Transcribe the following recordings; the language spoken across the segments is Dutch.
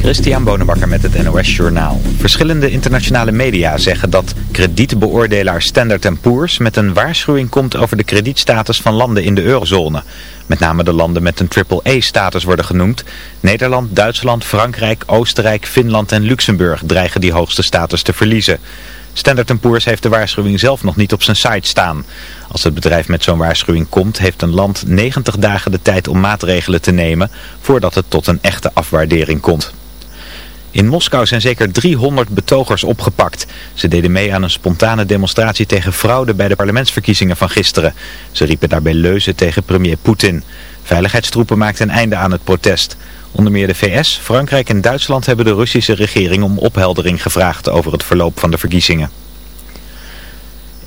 Christian Bonenbakker met het NOS Journaal. Verschillende internationale media zeggen dat kredietbeoordelaar Standard Poor's met een waarschuwing komt over de kredietstatus van landen in de eurozone. Met name de landen met een triple-A-status worden genoemd. Nederland, Duitsland, Frankrijk, Oostenrijk, Finland en Luxemburg dreigen die hoogste status te verliezen. Standard Poor's heeft de waarschuwing zelf nog niet op zijn site staan. Als het bedrijf met zo'n waarschuwing komt, heeft een land 90 dagen de tijd om maatregelen te nemen voordat het tot een echte afwaardering komt. In Moskou zijn zeker 300 betogers opgepakt. Ze deden mee aan een spontane demonstratie tegen fraude bij de parlementsverkiezingen van gisteren. Ze riepen daarbij leuzen tegen premier Poetin. Veiligheidstroepen maakten een einde aan het protest. Onder meer de VS, Frankrijk en Duitsland hebben de Russische regering om opheldering gevraagd over het verloop van de verkiezingen.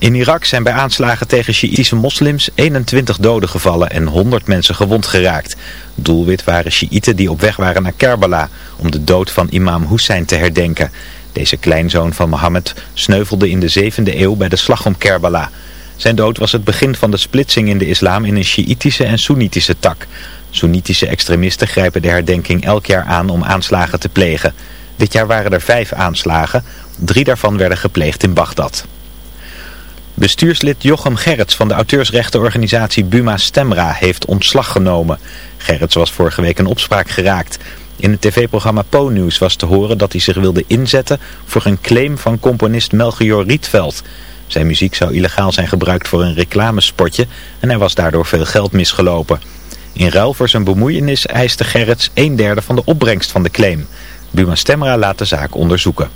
In Irak zijn bij aanslagen tegen Sjiïtische moslims 21 doden gevallen en 100 mensen gewond geraakt. Doelwit waren Sjiïten die op weg waren naar Kerbala om de dood van imam Hussein te herdenken. Deze kleinzoon van Mohammed sneuvelde in de 7e eeuw bij de slag om Kerbala. Zijn dood was het begin van de splitsing in de islam in een Sjiïtische en Soenitische tak. Soenitische extremisten grijpen de herdenking elk jaar aan om aanslagen te plegen. Dit jaar waren er vijf aanslagen, drie daarvan werden gepleegd in Bagdad. Bestuurslid Jochem Gerrits van de auteursrechtenorganisatie Buma Stemra heeft ontslag genomen. Gerrits was vorige week een opspraak geraakt. In het tv-programma Po-nieuws was te horen dat hij zich wilde inzetten voor een claim van componist Melchior Rietveld. Zijn muziek zou illegaal zijn gebruikt voor een reclamespotje en er was daardoor veel geld misgelopen. In ruil voor zijn bemoeienis eiste Gerrits een derde van de opbrengst van de claim. Buma Stemra laat de zaak onderzoeken.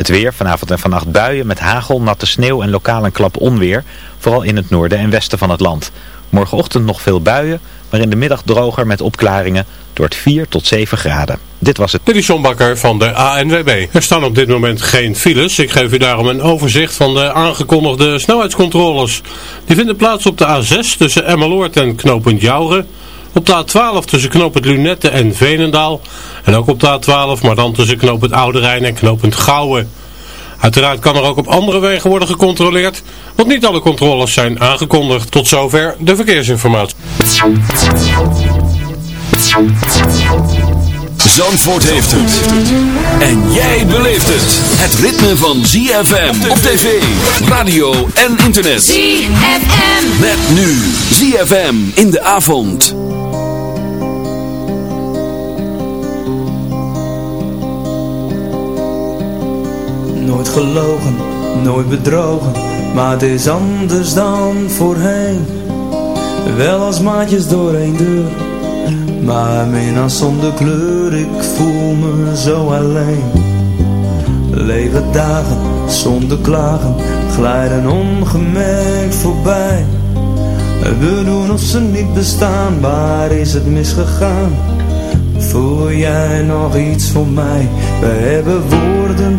Het weer, vanavond en vannacht buien met hagel, natte sneeuw en lokaal een klap onweer. Vooral in het noorden en westen van het land. Morgenochtend nog veel buien, maar in de middag droger met opklaringen door het 4 tot 7 graden. Dit was het. Dit is van de ANWB. Er staan op dit moment geen files. Ik geef u daarom een overzicht van de aangekondigde snelheidscontroles. Die vinden plaats op de A6 tussen Emmeloord en knooppunt Jouren. Op de A12 tussen knooppunt Lunette en Veenendaal. En ook op de A12, maar dan tussen knooppunt Oude Rijn en knooppunt Gouwen. Uiteraard kan er ook op andere wegen worden gecontroleerd, want niet alle controles zijn aangekondigd. Tot zover de verkeersinformatie. Zandvoort heeft het. En jij beleeft het. Het ritme van ZFM op tv, radio en internet. ZFM. Met nu ZFM in de avond. Nooit gelogen, nooit bedrogen, maar het is anders dan voorheen. Wel als maatjes door één deur, maar minnaar zonder kleur, ik voel me zo alleen. Lege dagen zonder klagen, glijden ongemerkt voorbij. We doen of ze niet bestaan, waar is het misgegaan? Voel jij nog iets voor mij? We hebben woorden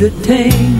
to tame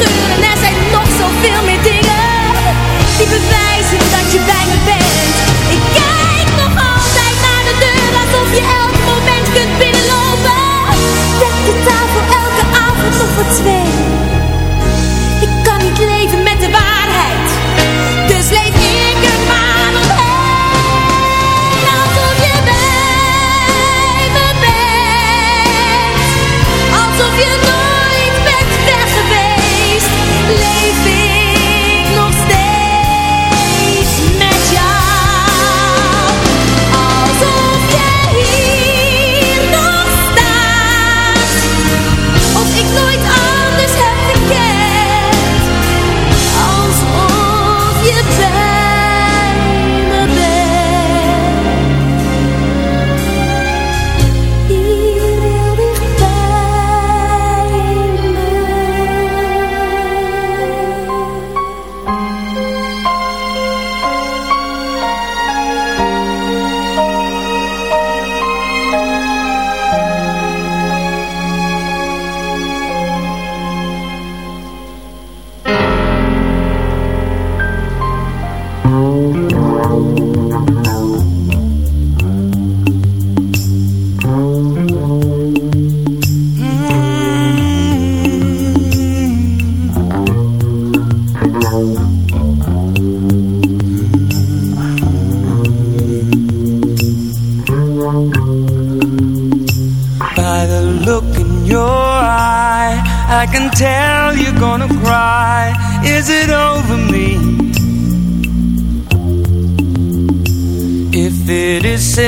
en er zijn nog zoveel meer dingen die bewijzen dat je bij me bent. Ik kijk nog altijd naar de deur alsof je elk moment kunt binnenlopen. Dek de tafel elke avond nog voor twee.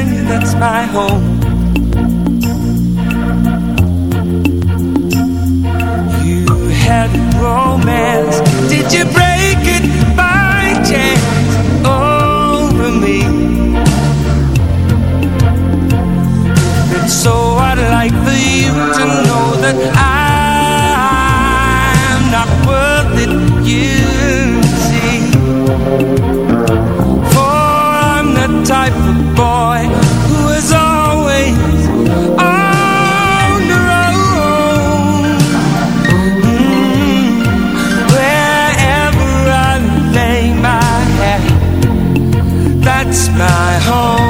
telling that's my home. You had romance, did you break it by chance over me? So I'd like for you to know that I'm not worth it, you see. For I'm the type of that's my home.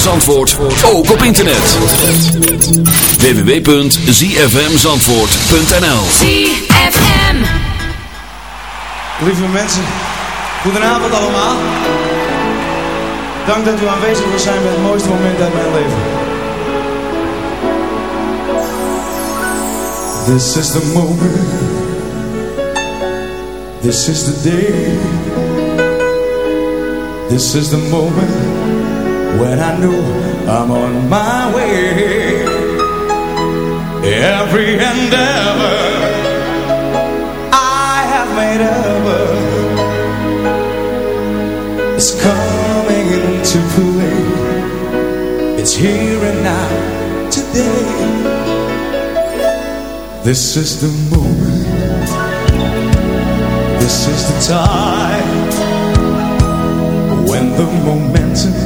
Zandvoort ook op internet. www.zfmzandvoort.nl ZFM Lieve mensen, goedenavond allemaal. Dank dat u aanwezig wil zijn bij het mooiste moment uit mijn leven. This is the moment. This is the day. This is the moment. when I know I'm on my way. Every endeavor I have made ever is coming into play. It's here and now, today. This is the moment. This is the time when the momentum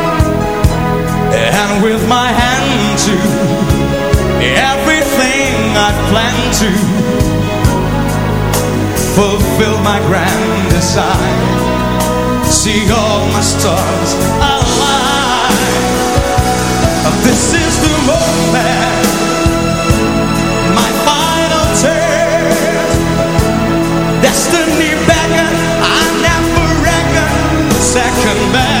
and with my hand to everything I planned to fulfill my grand design. See all my stars align. This is the moment, my final turn. Destiny beckon, I never reckon second best.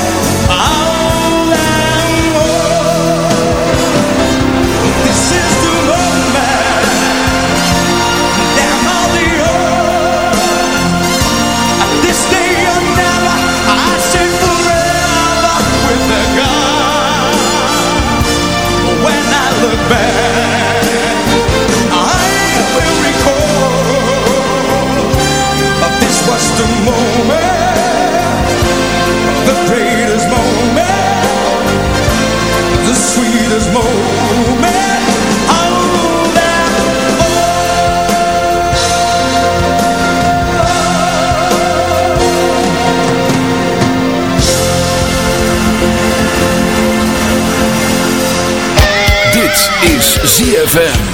ZFM.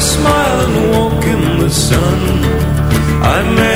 smile and walk in the sun. I may.